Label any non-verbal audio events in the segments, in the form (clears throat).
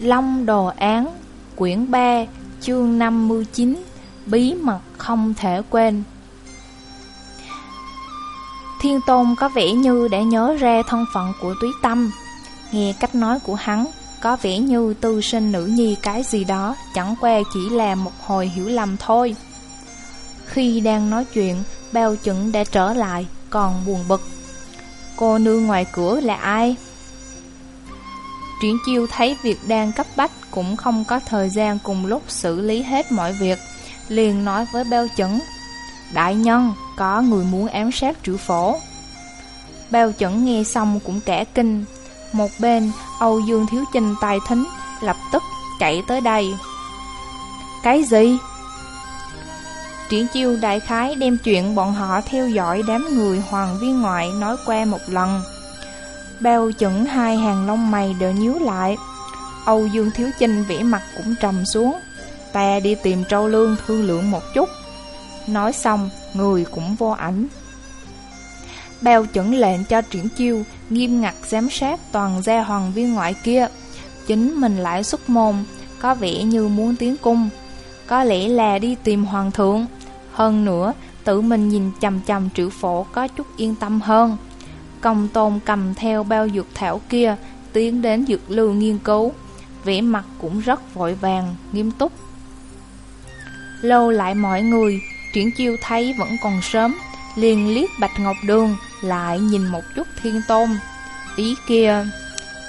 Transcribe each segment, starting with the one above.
Long Đồ Án, Quyển 3 Chương 59 Bí mật không thể quên. Thiên Tôn có vẻ như đã nhớ ra thân phận của Túy Tâm, Nghe cách nói của hắn có vẻ như tư sinh nữ nhi cái gì đó Chẳng qua chỉ là một hồi hiểu lầm thôi Khi đang nói chuyện Bao chuẩn đã trở lại Còn buồn bực Cô nương ngoài cửa là ai? Triển chiêu thấy việc đang cấp bách cũng không có thời gian cùng lúc xử lý hết mọi việc, liền nói với Bao chuẩn: Đại nhân, có người muốn ám sát triệu phổ. Bao chuẩn nghe xong cũng cả kinh, một bên Âu Dương Thiếu Chinh tài thính, lập tức chạy tới đây. Cái gì? Triển chiêu đại khái đem chuyện bọn họ theo dõi đám người hoàng viên ngoại nói qua một lần. Bao chuẩn hai hàng lông mày đều nhíu lại Âu Dương Thiếu Chinh vẽ mặt cũng trầm xuống Ta đi tìm Trâu Lương thương lượng một chút Nói xong, người cũng vô ảnh Bao chuẩn lệnh cho triển chiêu Nghiêm ngặt giám sát toàn gia hoàng viên ngoại kia. Chính mình lại xuất môn Có vẻ như muốn tiến cung. Có lẽ là đi tìm hoàng thượng. Hơn nữa, tự mình nhìn chầm chầm triệu phổ có chút yên tâm hơn. Công tôn cầm theo bao dược thảo kia Tiến đến dược lưu nghiên cứu. Vẻ mặt cũng rất vội vàng, nghiêm túc. Lâu lại mọi người Triển chiêu thấy vẫn còn sớm liền liếc Bạch Ngọc Đường. Lại nhìn một chút thiên tôn. Ý kia,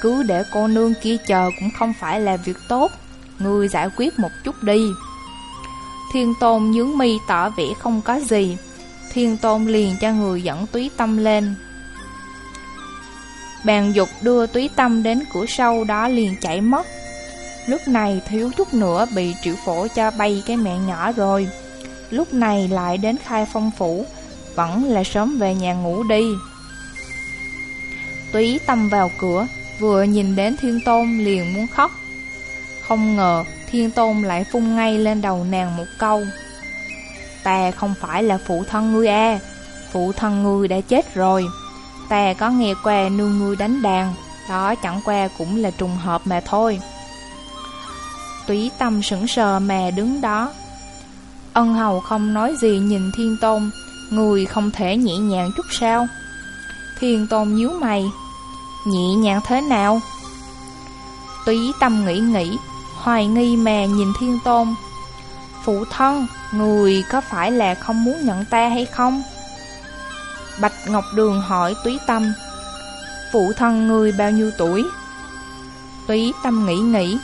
Cứ để cô nương kia chờ cũng không phải là việc tốt. Ngươi giải quyết một chút đi. Thiên tôn nhướng mi tỏ vẻ không có gì. Thiên tôn liền cho người dẫn túy tâm lên. Bàn dục đưa túy tâm đến cửa sau đó liền chạy mất. Lúc này thiếu chút nữa bị triệu phổ cho bay cái mẹ nhỏ rồi. Lúc này lại đến khai phong phủ vẫn là sớm về nhà ngủ đi. Túy tâm vào cửa, Vừa nhìn đến thiên tôn liền muốn khóc. Không ngờ thiên tôn lại phun ngay lên đầu nàng một câu. Ta không phải là phụ thân ngươi à. Phụ thân ngươi đã chết rồi. Ta có nghe qua nương ngươi đánh đàn, Đó chẳng qua cũng là trùng hợp mà thôi. Túy tâm sững sờ mà đứng đó. Ân hầu không nói gì nhìn thiên tôn Người không thể nhẹ nhàng chút sao? Thiên tôn nhíu mày. Nhẹ nhàng thế nào? Túy tâm nghĩ nghĩ Hoài nghi mà nhìn thiên tôn. Phụ thân Người có phải là không muốn nhận ta hay không? Bạch Ngọc Đường hỏi Túy Tâm. Phụ thân người bao nhiêu tuổi? Túy Tâm nghĩ nghĩ.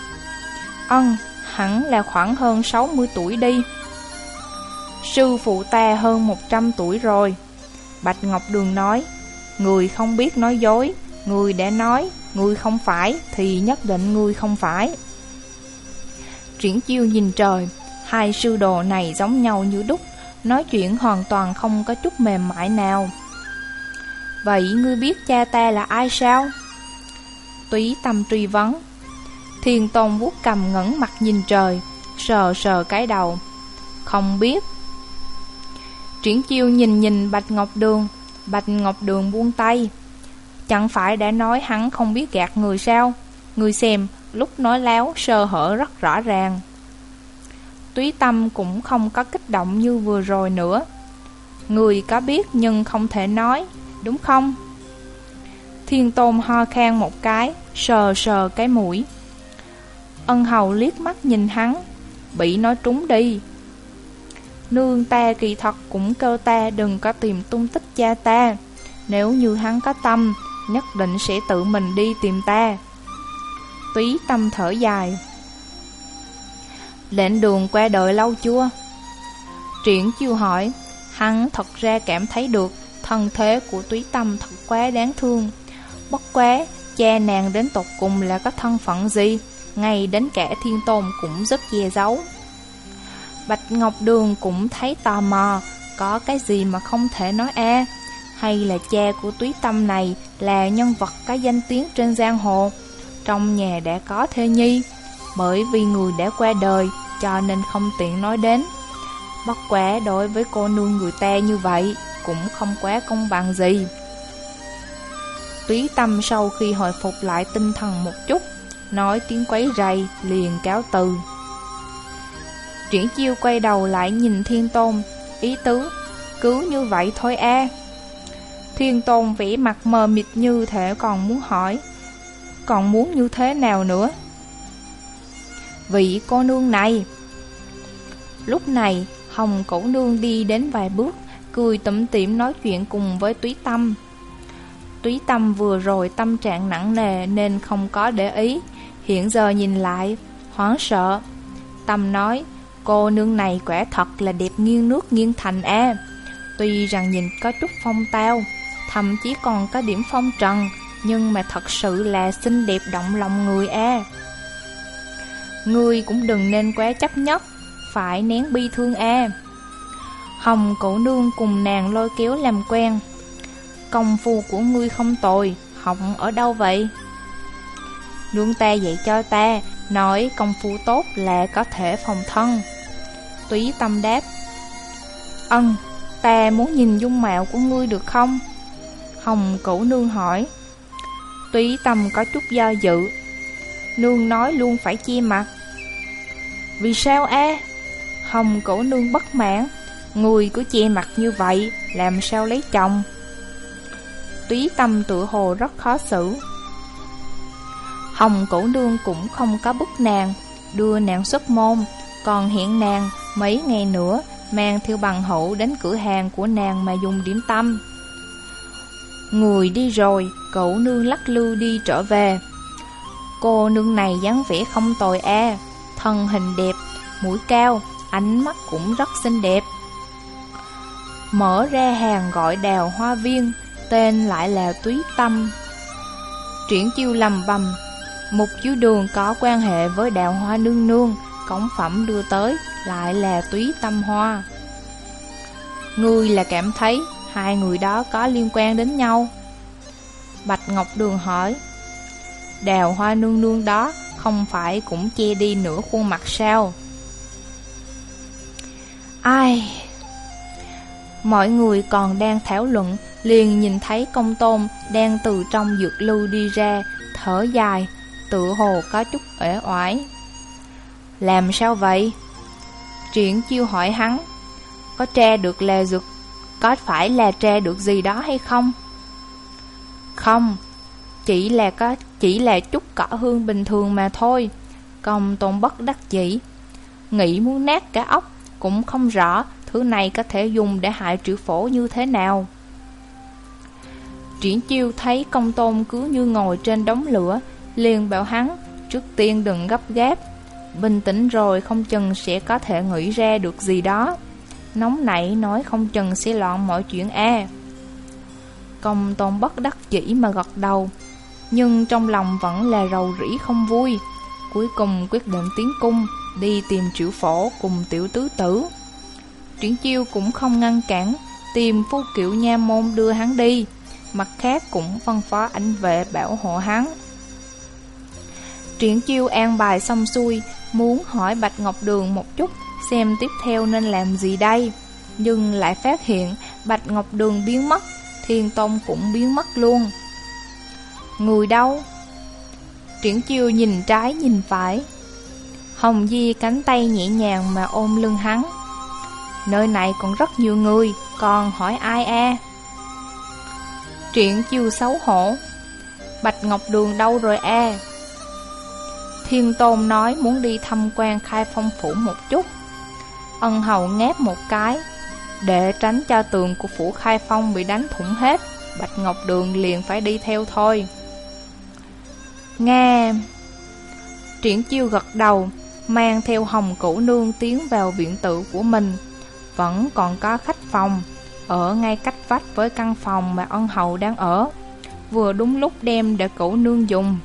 Ân, hẳn là khoảng hơn 60 tuổi đi. Sư phụ ta hơn 100 tuổi rồi. Bạch Ngọc Đường nói, Người không biết nói dối, Người đã nói, Người không phải Thì nhất định người không phải. Triển chiêu nhìn trời, Hai sư đồ này giống nhau như đúc, Nói chuyện hoàn toàn không có chút mềm mại nào. Vậy ngươi biết cha ta là ai sao? Túy tâm truy vấn. Thiên Tôn vuốt cầm ngẩn mặt nhìn trời, Sờ sờ cái đầu. Không biết Triển chiêu nhìn nhìn Bạch Ngọc Đường Bạch Ngọc Đường buông tay Chẳng phải đã nói hắn không biết gạt người sao Người xem lúc nói láo sơ hở rất rõ ràng Túy tâm cũng không có kích động như vừa rồi nữa Người có biết nhưng không thể nói đúng không? Thiên tôn ho khan một cái, sờ sờ cái mũi. Ân hầu liếc mắt nhìn hắn, bị nói trúng đi. Nương ta kỳ thật cũng kêu ta đừng có tìm tung tích cha ta. Nếu như hắn có tâm, nhất định sẽ tự mình đi tìm ta. Túy tâm thở dài. Lệnh đường qua đợi lâu chưa? Triển chiêu hỏi, hắn thật ra cảm thấy được Thân thế của túy tâm thật quá đáng thương Bất quá Cha nàng đến tột cùng là có thân phận gì Ngay đến cả thiên tôn cũng rất che giấu Bạch Ngọc Đường cũng thấy tò mò, Có cái gì mà không thể nói a Hay là cha của túy tâm này Là nhân vật có danh tiếng trên giang hồ? Trong nhà đã có thê nhi, Bởi vì người đã qua đời Cho nên không tiện nói đến. Bất quá đối với cô nương người ta như vậy Cũng không quá công bằng gì. Túy tâm sau khi hồi phục lại tinh thần một chút, Nói tiếng quấy rầy liền cáo từ. Triển chiêu quay đầu lại nhìn thiên tôn, Ý tứ, Cứ như vậy thôi a Thiên tôn vĩ mặt mờ mịt như thể còn muốn hỏi, Còn muốn như thế nào nữa? Vị cô nương này. Lúc này, Hồng cổ nương đi đến vài bước, Cười tủm tỉm nói chuyện cùng với túy tâm. Túy tâm vừa rồi tâm trạng nặng nề Nên không có để ý, Hiện giờ nhìn lại, Hoảng sợ. Tâm nói Cô nương này quả thật là đẹp nghiêng nước nghiêng thành a Tuy rằng nhìn có chút phong tao, Thậm chí còn có điểm phong trần, Nhưng mà thật sự là xinh đẹp động lòng người a Ngươi cũng đừng nên quá chấp nhất, Phải nén bi thương a Hồng cổ nương cùng nàng lôi kéo làm quen. Công phu của ngươi không tồi Học ở đâu vậy? Nương ta dạy cho ta, Nói công phu tốt là có thể phòng thân. Túy tâm đáp. Ân, ta muốn nhìn dung mạo của ngươi được không? Hồng cổ nương hỏi. Túy tâm có chút do dự. Nương nói luôn phải chia mặt. Vì sao a? Hồng cổ nương bất mãn. Người cứ che mặt như vậy Làm sao lấy chồng? Túy tâm tự hồ rất khó xử. Hồng cổ nương cũng không có bức nàng Đưa nàng xuất môn Còn hiện nàng mấy ngày nữa, Mang theo bằng hữu đến cửa hàng của nàng mà dùng điểm tâm. Người đi rồi, Cậu nương lắc lư đi trở về. Cô nương này dáng vẻ không tồi a, Thân hình đẹp, Mũi cao, Ánh mắt cũng rất xinh đẹp. Mở ra hàng gọi đào hoa viên, Tên lại là Túy Tâm. Triển chiêu lầm bầm Một chiếu đường có quan hệ với đào hoa nương nương, Cổng phẩm đưa tới. Lại là Túy Tâm Hoa. Ngươi là cảm thấy Hai người đó có liên quan đến nhau. Bạch Ngọc Đường hỏi, Đào hoa nương nương đó Không phải cũng che đi nửa khuôn mặt sao? Ai, Mọi người còn đang thảo luận, Liền nhìn thấy công tôn Đang từ trong dược lưu đi ra, Thở dài Tự hồ có chút uể oải. Làm sao vậy? Triển chiêu hỏi hắn. Có tre được là dược Có phải là tre được gì đó hay không? Không, Chỉ là có, Chỉ là chút cỏ hương bình thường mà thôi. Công tôn bất đắc chỉ Nghĩ muốn nát cả ốc, Cũng không rõ Thứ này có thể dùng để hại triệu phổ như thế nào. Triển chiêu thấy công tôn cứ như ngồi trên đống lửa, Liền bảo hắn, Trước tiên đừng gấp gáp Bình tĩnh rồi không chừng sẽ có thể nghĩ ra được gì đó. Nóng nảy nói không chừng sẽ loạn mọi chuyện a. Công tôn bất đắc chỉ mà gật đầu, Nhưng trong lòng vẫn là rầu rĩ không vui. Cuối cùng quyết định tiến cung, Đi tìm triệu phổ cùng tiểu tứ tử. Triển chiêu cũng không ngăn cản, Tìm phu kiệu nha môn đưa hắn đi. Mặt khác cũng phân phó ảnh vệ bảo hộ hắn. Triển chiêu an bài xong xuôi, Muốn hỏi Bạch Ngọc Đường một chút, Xem tiếp theo nên làm gì đây. Nhưng lại phát hiện Bạch Ngọc Đường biến mất, Thiên Tôn cũng biến mất luôn. Người đâu? Triển chiêu nhìn trái nhìn phải. Hồng Di cánh tay nhẹ nhàng mà ôm lưng hắn. Nơi này còn rất nhiều người, Còn hỏi ai a? Triển chiêu xấu hổ. Bạch Ngọc Đường đâu rồi a? Thiên Tôn nói muốn đi thăm quan khai phong phủ một chút. Ân hầu ngáp một cái. Để tránh cho tường của phủ khai phong bị đánh thủng hết Bạch Ngọc Đường liền phải đi theo thôi. Nghe Triển chiêu gật đầu Mang theo hồng cửu nương tiến vào viện tự của mình. Vẫn còn có khách phòng ở ngay cách vách với căn phòng mà ân hậu đang ở, vừa đúng lúc đem để cửu nương dùng.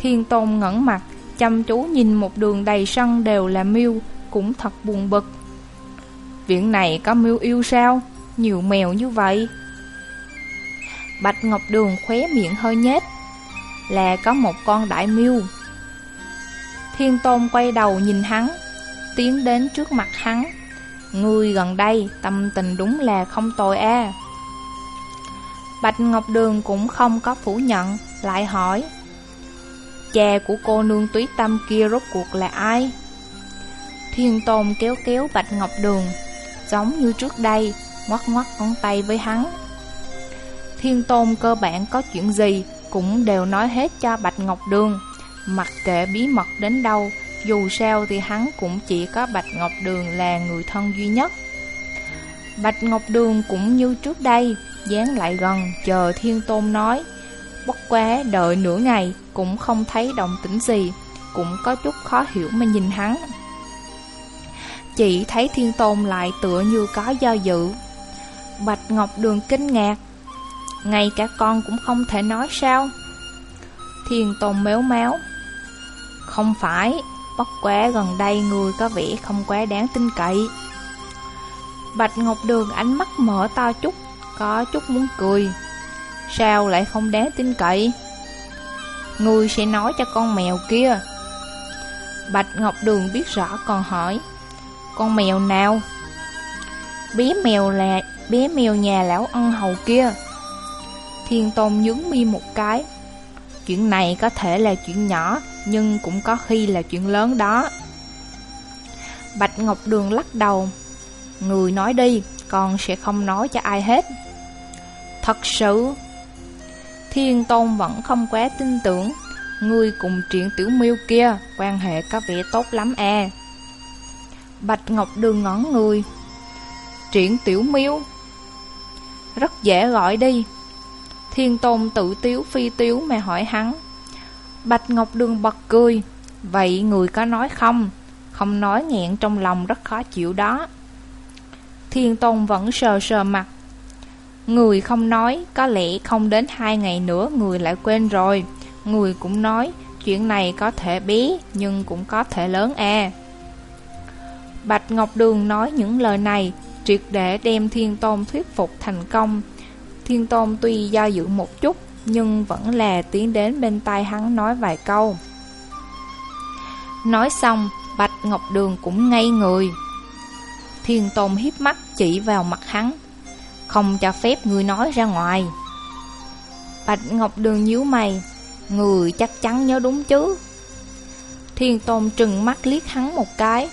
Thiên Tôn ngẩn mặt, chăm chú nhìn một đường đầy sân đều là miêu, cũng thật buồn bực. Viện này có miêu yêu sao? Nhiều mèo như vậy. Bạch Ngọc Đường khóe miệng hơi nhếch, là có một con đại miêu. Thiên Tôn quay đầu nhìn hắn, tiến đến trước mặt hắn, Ngươi gần đây tâm tình đúng là không tồi a Bạch Ngọc Đường cũng không có phủ nhận Lại hỏi Cha của cô nương túy tâm kia rốt cuộc là ai? Thiên Tôn kéo kéo Bạch Ngọc Đường, Giống như trước đây Ngoắt ngoắt ngón tay với hắn Thiên Tôn cơ bản có chuyện gì Cũng đều nói hết cho Bạch Ngọc Đường, Mặc kệ bí mật đến đâu, Dù sao thì hắn cũng chỉ có Bạch Ngọc Đường là người thân duy nhất Bạch Ngọc Đường cũng như trước đây, Dán lại gần, chờ Thiên Tôn nói, Bất quá đợi nửa ngày cũng không thấy động tĩnh gì Cũng có chút khó hiểu mà nhìn hắn. Chỉ thấy Thiên Tôn lại tựa như có do dự. Bạch Ngọc Đường kinh ngạc Ngay cả con cũng không thể nói sao. Thiên Tôn méo méo, Không phải Bất quá gần đây người có vẻ không quá đáng tin cậy. Bạch Ngọc Đường ánh mắt mở to chút Có chút muốn cười. Sao lại không đáng tin cậy? Người sẽ nói cho con mèo kia. Bạch Ngọc Đường biết rõ còn hỏi, Con mèo nào? Bé mèo là, bé mèo nhà lão ân hầu kia. Thiên Tôn nhướng mi một cái, Chuyện này có thể là chuyện nhỏ, Nhưng cũng có khi là chuyện lớn đó. Bạch Ngọc Đường lắc đầu, Người nói đi, Con sẽ không nói cho ai hết. Thật sự? Thiên Tôn vẫn không quá tin tưởng. Người cùng chuyện tiểu miêu kia Quan hệ có vẻ tốt lắm à Bạch Ngọc Đường ngón người. Triển tiểu miêu? Rất dễ gọi đi. Thiên Tôn tự tiếu phi tiếu mà hỏi hắn. Bạch Ngọc Đường bật cười. Vậy người có nói không? Không nói nghẹn trong lòng rất khó chịu đó. Thiên Tôn vẫn sờ sờ mặt. Người không nói, Có lẽ không đến hai ngày nữa Người lại quên rồi. Người cũng nói, Chuyện này có thể bé, Nhưng cũng có thể lớn à Bạch Ngọc Đường nói những lời này, Triệt để đem Thiên Tôn thuyết phục thành công. Thiên Tôn tuy do dự một chút, Nhưng vẫn là tiến đến bên tai hắn nói vài câu. Nói xong, Bạch Ngọc Đường cũng ngây người. Thiên Tôn hiếp mắt chỉ vào mặt hắn. Không cho phép người nói ra ngoài. Bạch Ngọc Đường nhíu mày, Người chắc chắn nhớ đúng chứ? Thiên Tôn trừng mắt liếc hắn một cái,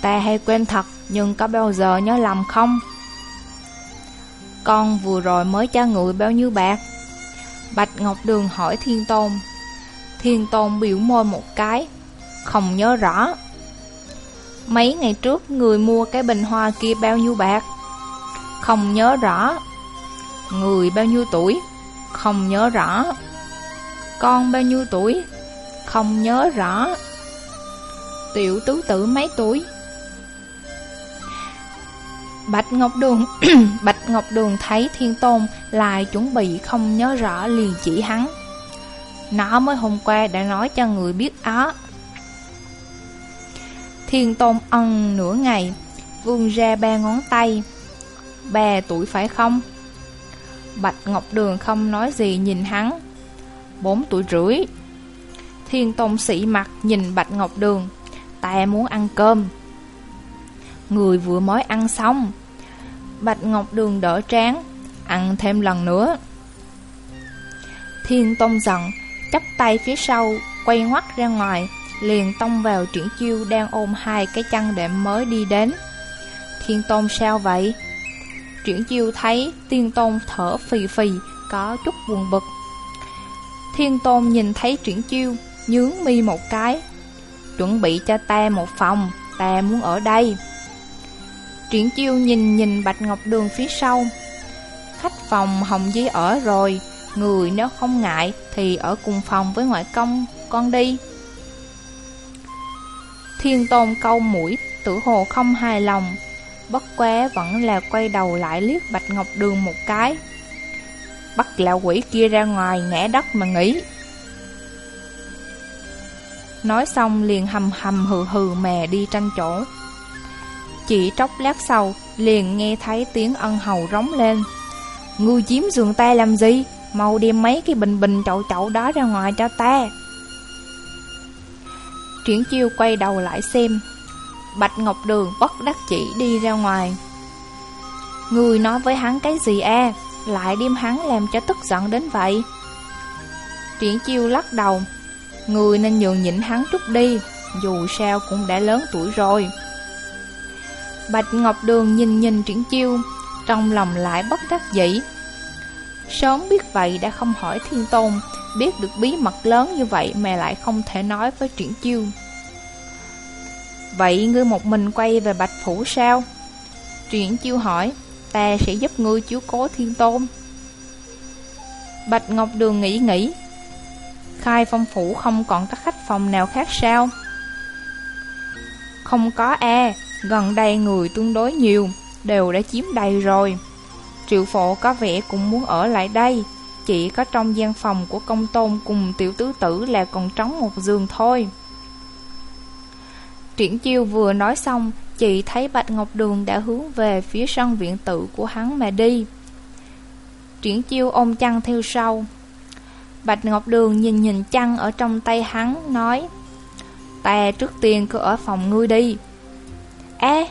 Ta hay quên thật, Nhưng có bao giờ nhớ lầm không? Con vừa rồi mới cho người bao nhiêu bạc? Bạch Ngọc Đường hỏi Thiên Tôn. Thiên Tôn biểu môi một cái, Không nhớ rõ. Mấy ngày trước, người mua cái bình hoa kia bao nhiêu bạc? Không nhớ rõ. Người bao nhiêu tuổi? Không nhớ rõ. Con bao nhiêu tuổi? Không nhớ rõ. Tiểu tứ tử mấy tuổi? Bạch Ngọc Đường, (clears throat) Bạch Ngọc Đường thấy Thiên Tôn lại chuẩn bị không nhớ rõ liền chỉ hắn. Nó mới hôm qua đã nói cho người biết á. Thiên Tôn ân nửa ngày, Vươn ra ba ngón tay Ba tuổi phải không? Bạch Ngọc Đường không nói gì nhìn hắn. Bốn tuổi rưỡi. Thiên Tôn sĩ mặt nhìn Bạch Ngọc Đường Ta muốn ăn cơm. Người vừa mới ăn xong, Bạch Ngọc Đường đỡ tráng Ăn thêm lần nữa. Thiên Tôn giận, chắp tay phía sau, Quay ngoắt ra ngoài, Liền tông vào triển chiêu Đang ôm hai cái chăn đệm mới đi đến. Thiên Tôn sao vậy? Triển chiêu thấy Thiên Tôn thở phì phì, Có chút buồn bực. Thiên Tôn nhìn thấy triển chiêu, Nhướng mi một cái, Chuẩn bị cho ta một phòng Ta muốn ở đây. Triển chiêu nhìn nhìn Bạch Ngọc Đường phía sau. Khách phòng Hồng Di ở rồi, Người nếu không ngại Thì ở cùng phòng với ngoại công, Con đi. Thiên tôn câu mũi, Tử hồ không hài lòng Bất quá vẫn là quay đầu lại liếc Bạch Ngọc Đường một cái Bắt lão quỷ kia ra ngoài ngã đất mà nghỉ Nói xong liền hầm hầm hừ hừ mè đi tranh chỗ chỉ tróc lát sau, liền nghe thấy tiếng ân hầu rống lên. Ngươi chiếm giường ta làm gì? Mau đem mấy cái bình bình chậu chậu đó ra ngoài cho ta. Triển chiêu quay đầu lại xem. Bạch Ngọc Đường bất đắc chỉ đi ra ngoài. Người nói với hắn cái gì a Lại đem hắn làm cho tức giận đến vậy. Triển chiêu lắc đầu. Người nên nhường nhịn hắn chút đi, Dù sao cũng đã lớn tuổi rồi. Bạch Ngọc Đường nhìn nhìn Triển chiêu, Trong lòng lại bất đắc dĩ. Sớm biết vậy đã không hỏi Thiên Tôn, Biết được bí mật lớn như vậy mà lại không thể nói với Triển chiêu. Vậy ngươi một mình quay về Bạch Phủ sao? Triển chiêu hỏi Ta sẽ giúp ngươi chiếu cố Thiên Tôn Bạch Ngọc Đường nghĩ nghĩ Khai phong phủ không còn các khách phòng nào khác sao? Không có e, gần đây người tương đối nhiều, đều đã chiếm đầy rồi. Triệu phổ có vẻ cũng muốn ở lại đây, chỉ có trong gian phòng của công tôn cùng tiểu tứ tử là còn trống một giường thôi. Triển chiêu vừa nói xong, chị thấy Bạch Ngọc Đường đã hướng về phía sân viện tự của hắn mà đi. Triển chiêu ôm chăn theo sau, Bạch Ngọc Đường nhìn nhìn chăn ở trong tay hắn, nói Ta trước tiên cứ ở phòng ngươi đi À!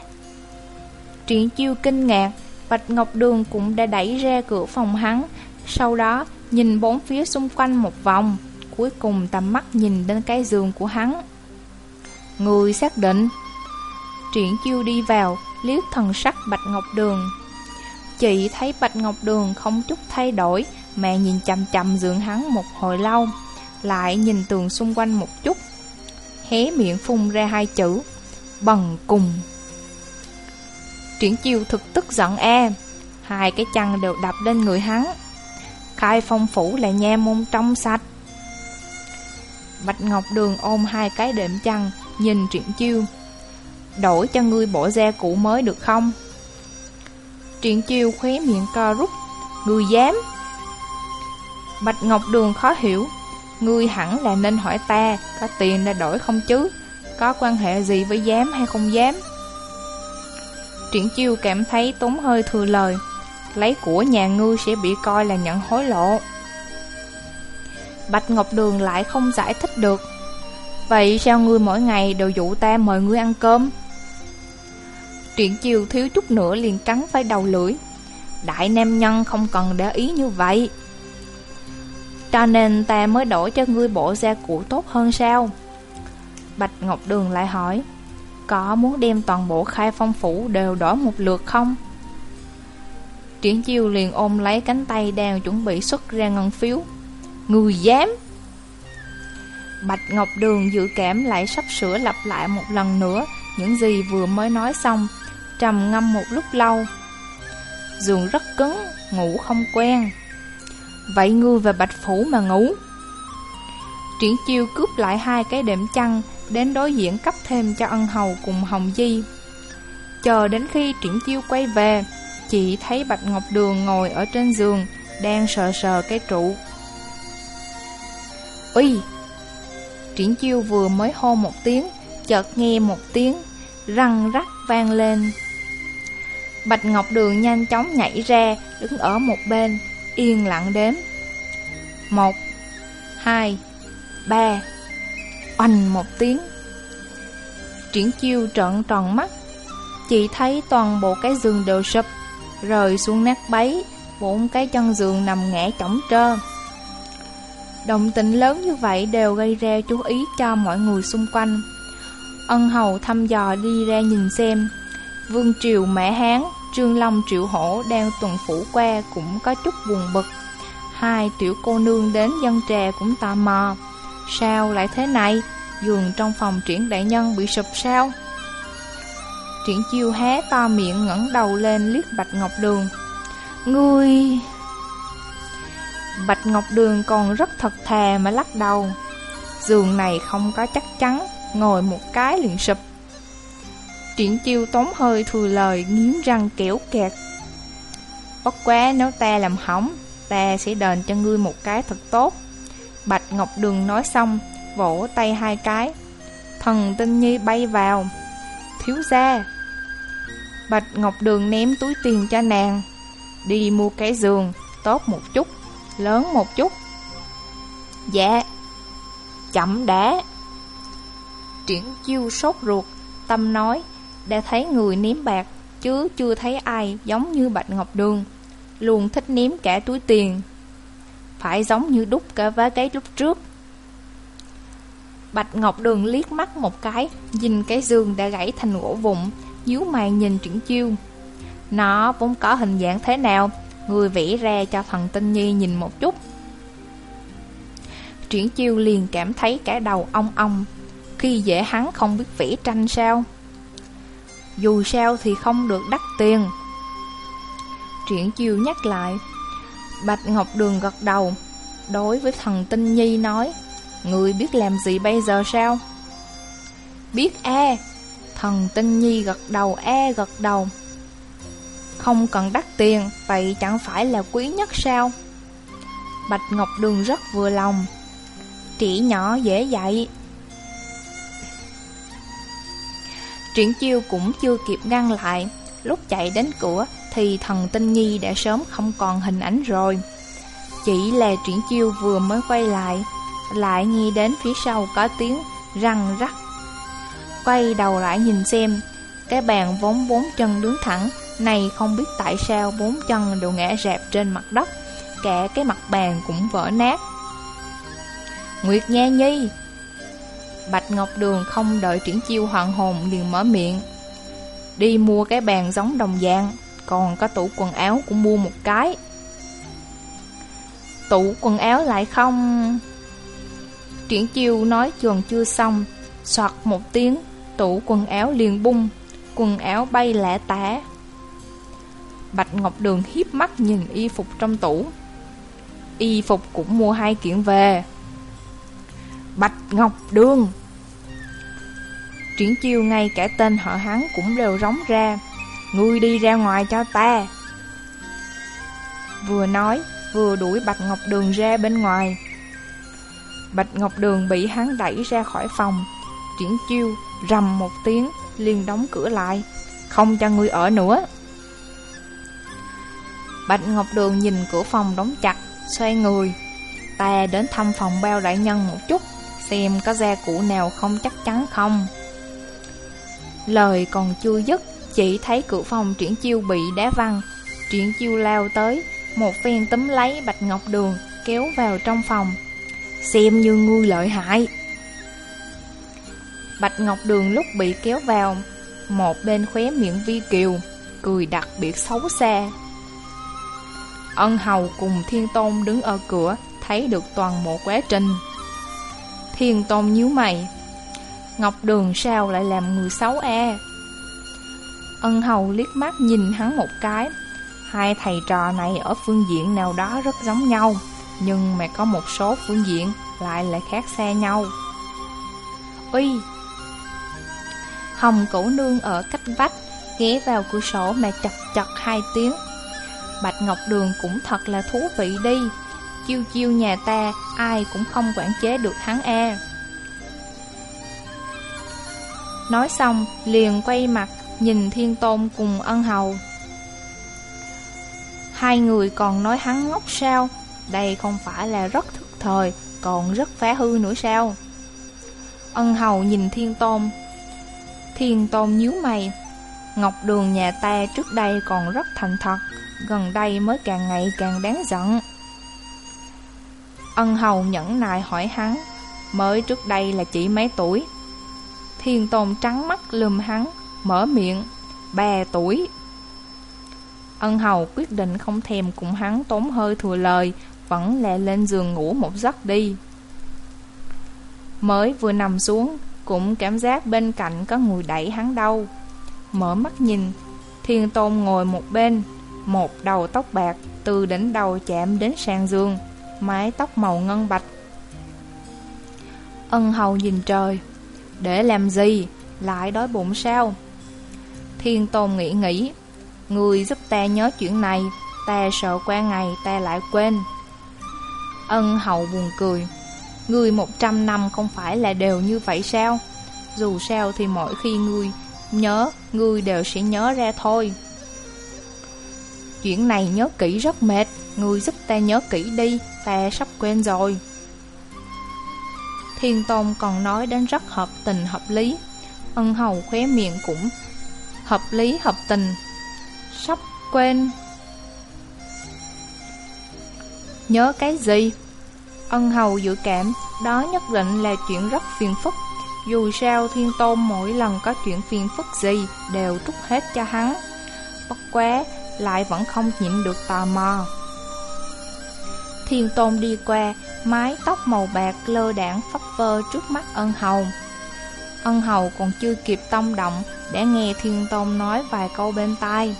Triển chiêu kinh ngạc Bạch Ngọc Đường cũng đã đẩy ra cửa phòng hắn Sau đó nhìn bốn phía xung quanh một vòng Cuối cùng tầm mắt nhìn đến cái giường của hắn Người xác định. Triển chiêu đi vào, Liếc thần sắc Bạch Ngọc Đường. Chị thấy Bạch Ngọc Đường không chút thay đổi, Mẹ nhìn chầm chầm dưỡng hắn một hồi lâu, Lại nhìn tường xung quanh một chút. Hé miệng phun ra hai chữ Bằng cùng. Triển chiêu thực tức giận e Hai cái chăn đều đập lên người hắn. Khai phong phủ lại nha môn trong sạch. Bạch Ngọc Đường ôm hai cái đệm chăn Nhìn triển chiêu. Đổi cho ngươi bộ da cũ mới được không? Triển chiêu khóe miệng co rút. Ngươi dám. Bạch Ngọc Đường khó hiểu. Ngươi hẳn là nên hỏi ta, Có tiền để đổi không chứ? Có quan hệ gì với dám hay không dám? Triển chiêu cảm thấy tốn hơi thừa lời. Lấy của nhà ngươi sẽ bị coi là nhận hối lộ. Bạch Ngọc Đường lại không giải thích được. Vậy sao ngươi mỗi ngày đều dụ ta mời ngươi ăn cơm? Triển chiều thiếu chút nữa liền cắn phải đầu lưỡi. Đại nam nhân không cần để ý như vậy. Cho nên ta mới đổi cho ngươi bộ da cũ tốt hơn sao? Bạch Ngọc Đường lại hỏi, Có muốn đem toàn bộ khai phong phủ đều đổi một lượt không? Triển chiêu liền ôm lấy cánh tay đang chuẩn bị xuất ra ngân phiếu. Người dám! Bạch Ngọc Đường dự cảm lại sắp sửa lặp lại một lần nữa Những gì vừa mới nói xong. Trầm ngâm một lúc lâu. Giường rất cứng, ngủ không quen. Vậy ngươi về Bạch Phủ mà ngủ. Triển chiêu cướp lại hai cái đệm chăn Đến đối diện cấp thêm cho ân hầu cùng Hồng Di. Chờ đến khi triển chiêu quay về Chị thấy Bạch Ngọc Đường ngồi ở trên giường Đang sờ sờ cái trụ. Uy! Triển chiêu vừa mới hô một tiếng, Chợt nghe một tiếng Răng rắc vang lên. Bạch Ngọc Đường nhanh chóng nhảy ra, Đứng ở một bên, yên lặng đếm. Một, Hai, Ba. Oanh một tiếng. Triển chiêu trợn tròn mắt, Chỉ thấy toàn bộ cái giường đều sụp Rời xuống nát bấy, Bốn cái chân giường nằm ngã chỏng trơ. Động tĩnh lớn như vậy đều gây ra chú ý cho mọi người xung quanh Ân hầu thăm dò đi ra nhìn xem Vương Triều Mẹ Hán, Trương Long Triệu Hổ đang tuần phủ qua cũng có chút buồn bực. Hai tiểu cô nương đến dân trà cũng tò mò. Sao lại thế này? Giường trong phòng triển đại nhân bị sụp sao? Triển chiêu hé to miệng ngẩng đầu lên liếc Bạch Ngọc Đường. Ngươi... Bạch Ngọc Đường còn rất thật thà mà lắc đầu. Giường này không có chắc chắn, ngồi một cái liền sụp. Triển chiêu tốn hơi thừa lời nghiến răng kéo kẹt. Bất quá nếu ta làm hỏng Ta sẽ đền cho ngươi một cái thật tốt. Bạch Ngọc Đường nói xong Vỗ tay hai cái. Thần tinh nhi bay vào. Thiếu gia. Bạch Ngọc Đường ném túi tiền cho nàng. Đi mua cái giường Tốt một chút. Lớn một chút. Dạ. Chậm đã. Triển chiêu sốt ruột, Tâm nói, đã thấy người ném bạc, Chứ chưa thấy ai giống như Bạch Ngọc Đường. Luôn thích ném cả túi tiền. Phải giống như đúc cả vá cái lúc trước. Bạch Ngọc Đường liếc mắt một cái, Nhìn cái giường đã gãy thành gỗ vụn, nhíu mày nhìn Triển Chiêu. Nó vốn có hình dạng thế nào? Người vẽ ra cho thần tinh nhi nhìn một chút. Triển Chiêu liền cảm thấy cả đầu ong ong, Khi dễ hắn không biết vẽ tranh sao? Dù sao thì không được đắt tiền. Triển Chiêu nhắc lại, Bạch Ngọc Đường gật đầu, Đối với thần tinh nhi nói, Người biết làm gì bây giờ sao? Biết e Thần tinh nhi gật đầu e gật đầu. Không cần đắt tiền Vậy chẳng phải là quý nhất sao? Bạch Ngọc Đường rất vừa lòng Trẻ nhỏ dễ dạy Triển chiêu cũng chưa kịp ngăn lại Lúc chạy đến cửa Thì thần tinh nhi đã sớm không còn hình ảnh rồi Chỉ là triển chiêu vừa mới quay lại lại nghe đến phía sau có tiếng răng rắc. Quay đầu lại nhìn xem, cái bàn vốn bốn chân đứng thẳng, này không biết tại sao bốn chân đều ngã rạp trên mặt đất, cả cái mặt bàn cũng vỡ nát. Nguyệt Nha Nhi Bạch Ngọc Đường không đợi triển chiêu hoàng hồn liền mở miệng. Đi mua cái bàn giống đồng dạng Còn có tủ quần áo cũng mua một cái. Tủ quần áo lại không. Triển chiêu nói trường chưa xong Soạt một tiếng Tủ quần áo liền bung Quần áo bay lẻ tả. Bạch Ngọc Đường hiếp mắt nhìn y phục trong tủ. Y phục cũng mua hai kiện về. Bạch Ngọc Đường. Triển chiêu ngay cả tên họ hắn cũng đều rống ra. Ngươi đi ra ngoài cho ta. Vừa nói, Vừa đuổi Bạch Ngọc Đường ra bên ngoài. Bạch Ngọc Đường bị hắn đẩy ra khỏi phòng. Triển chiêu rầm một tiếng, liền đóng cửa lại. Không cho người ở nữa. Bạch Ngọc Đường nhìn cửa phòng đóng chặt, Xoay người. Ta đến thăm phòng bao đại nhân một chút, Xem có gia cụ nào không chắc chắn không. Lời còn chưa dứt, Chỉ thấy cửa phòng triển chiêu bị đá văng. Triển chiêu lao tới, Một phen tấm lấy Bạch Ngọc Đường, Kéo vào trong phòng. Xem như ngu lợi hại. Bạch Ngọc Đường lúc bị kéo vào, Một bên khóe miệng vi kiều, Cười đặc biệt xấu xa. Ân hầu cùng thiên tôn đứng ở cửa Thấy được toàn bộ quá trình Thiên tôn nhíu mày Ngọc Đường sao lại làm người xấu e Ân hầu liếc mắt nhìn hắn một cái Hai thầy trò này ở phương diện nào đó rất giống nhau nhưng mà có một số phương diện lại lại khác xa nhau. Uy! Hồng cổ nương ở cách vách, ghé vào cửa sổ mà chật chật hai tiếng. Bạch Ngọc Đường cũng thật là thú vị đi. Chiêu chiêu nhà ta, ai cũng không quản chế được hắn e. Nói xong, liền quay mặt, nhìn thiên tôn cùng ân hầu. Hai người còn nói hắn ngốc sao, đây không phải là rất thức thời, còn rất phá hư nữa sao? Ân hầu nhìn thiên tôn. Thiên tôn nhíu mày. Ngọc đường nhà ta trước đây còn rất thành thật, gần đây mới càng ngày càng đáng giận. Ân hầu nhẫn nại hỏi hắn, mới trước đây là chỉ mấy tuổi. Thiên tôn trắng mắt lườm hắn, mở miệng, ba tuổi. Ân hầu quyết định không thèm cùng hắn tốn hơi thừa lời, vẫn lẹ lên giường ngủ một giấc đi. Mới vừa nằm xuống, cũng cảm giác bên cạnh có người đẩy hắn đâu. Mở mắt nhìn, thiên tôn ngồi một bên, một đầu tóc bạc từ đỉnh đầu chạm đến sàn giường, mái tóc màu ngân bạch. Ân hầu nhìn trời, để làm gì, lại đói bụng sao? Thiên tôn nghĩ nghĩ, người giúp ta nhớ chuyện này, ta sợ qua ngày ta lại quên. Ân hậu buồn cười Người một trăm năm không phải là đều như vậy sao Dù sao thì mỗi khi ngươi nhớ Ngươi đều sẽ nhớ ra thôi Chuyện này nhớ kỹ rất mệt Ngươi giúp ta nhớ kỹ đi Ta sắp quên rồi Thiên Tôn còn nói đến rất hợp tình hợp lý Ân hầu khóe miệng cũng hợp lý hợp tình. Sắp quên. Nhớ cái gì? Ân hầu dự cảm, đó nhất định là chuyện rất phiền phức. Dù sao Thiên Tôn mỗi lần có chuyện phiền phức gì đều trút hết cho hắn. Bất quá, lại vẫn không nhịn được tò mò. Thiên Tôn đi qua, mái tóc màu bạc lơ đảng phấp phơ trước mắt ân hầu. Ân hầu còn chưa kịp tông động để nghe Thiên Tôn nói vài câu bên tai.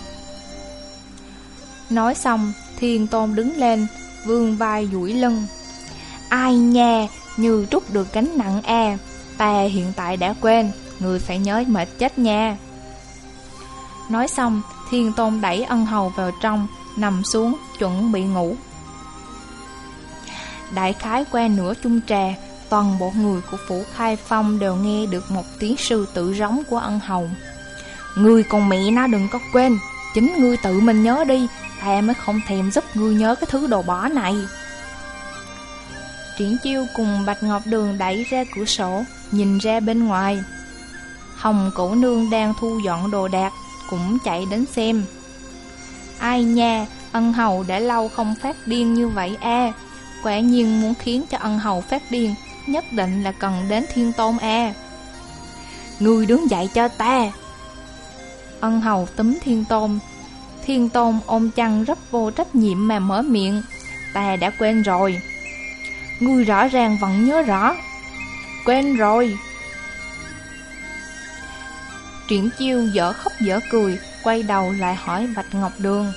Nói xong, Thiên Tôn đứng lên, vươn vai duỗi lưng. Ai nha, như trút được gánh nặng e, ta hiện tại đã quên, người phải nhớ mệt chết nha. Nói xong, Thiên Tôn đẩy ân hầu vào trong, nằm xuống, chuẩn bị ngủ. Đại khái qua nửa chung trà, toàn bộ người của phủ khai phong đều nghe được một tiếng sư tự rống của ân hầu. Ngươi còn mẹ nó đừng có quên, chính ngươi tự mình nhớ đi, ta mới không thèm giúp ngươi nhớ cái thứ đồ bỏ này. Triển chiêu cùng Bạch Ngọc Đường đẩy ra cửa sổ, nhìn ra bên ngoài. Hồng cổ nương đang thu dọn đồ đạc, cũng chạy đến xem. Ai nha, ân hầu đã lâu không phát điên như vậy a Quả nhiên muốn khiến cho ân hầu phát điên, nhất định là cần đến thiên tôn a Ngươi đứng dậy cho ta. Ân hầu túm thiên tôn. Thiên tôn ôm chăn rất vô trách nhiệm mà mở miệng. Ta đã quên rồi. Ngươi rõ ràng vẫn nhớ rõ. Quên rồi. Triển chiêu dở khóc dở cười, quay đầu lại hỏi Bạch Ngọc Đường.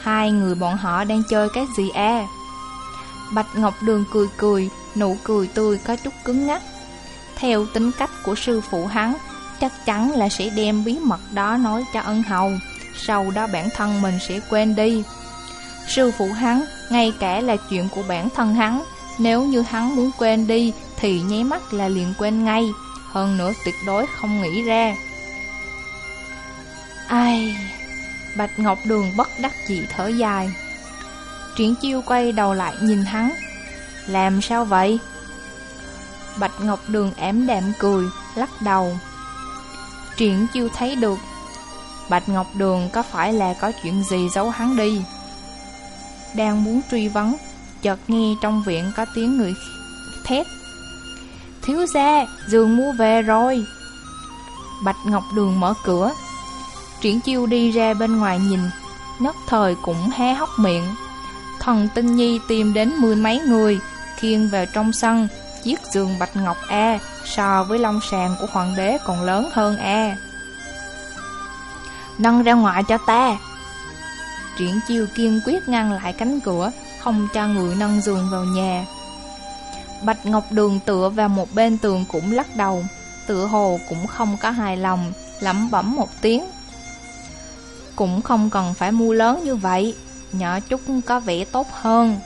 Hai người bọn họ đang chơi cái gì à? Bạch Ngọc Đường cười cười, nụ cười tươi có chút cứng ngắc. Theo tính cách của sư phụ hắn, chắc chắn là sẽ đem bí mật đó nói cho ân hầu, sau đó bản thân mình sẽ quên đi. Sư phụ hắn, ngay cả là chuyện của bản thân hắn, nếu như hắn muốn quên đi thì nháy mắt là liền quên ngay, hơn nữa tuyệt đối không nghĩ ra. Ai... Bạch Ngọc Đường bất đắc dĩ thở dài. Triển chiêu quay đầu lại nhìn hắn. Làm sao vậy? Bạch Ngọc Đường ém đạm cười, lắc đầu. Triển chiêu thấy được. Bạch Ngọc Đường có phải là có chuyện gì giấu hắn đi? Đang muốn truy vấn, chợt nghe trong viện có tiếng người thét. Thiếu gia, giường mua về rồi. Bạch Ngọc Đường mở cửa, Triển chiêu đi ra bên ngoài nhìn, Nhất thời cũng hé hốc miệng. Thần tinh nhi tìm đến mười mấy người, Khiêng vào trong sân, Chiếc giường bạch ngọc A So với lông sàn của hoàng đế còn lớn hơn A. Nâng ra ngoài cho ta. Triển chiêu kiên quyết ngăn lại cánh cửa, Không cho người nâng giường vào nhà. Bạch Ngọc Đường tựa vào một bên tường cũng lắc đầu, Tựa hồ cũng không có hài lòng, Lẩm bẩm một tiếng cũng không cần phải mua lớn như vậy. Nhỏ chút có vẻ tốt hơn.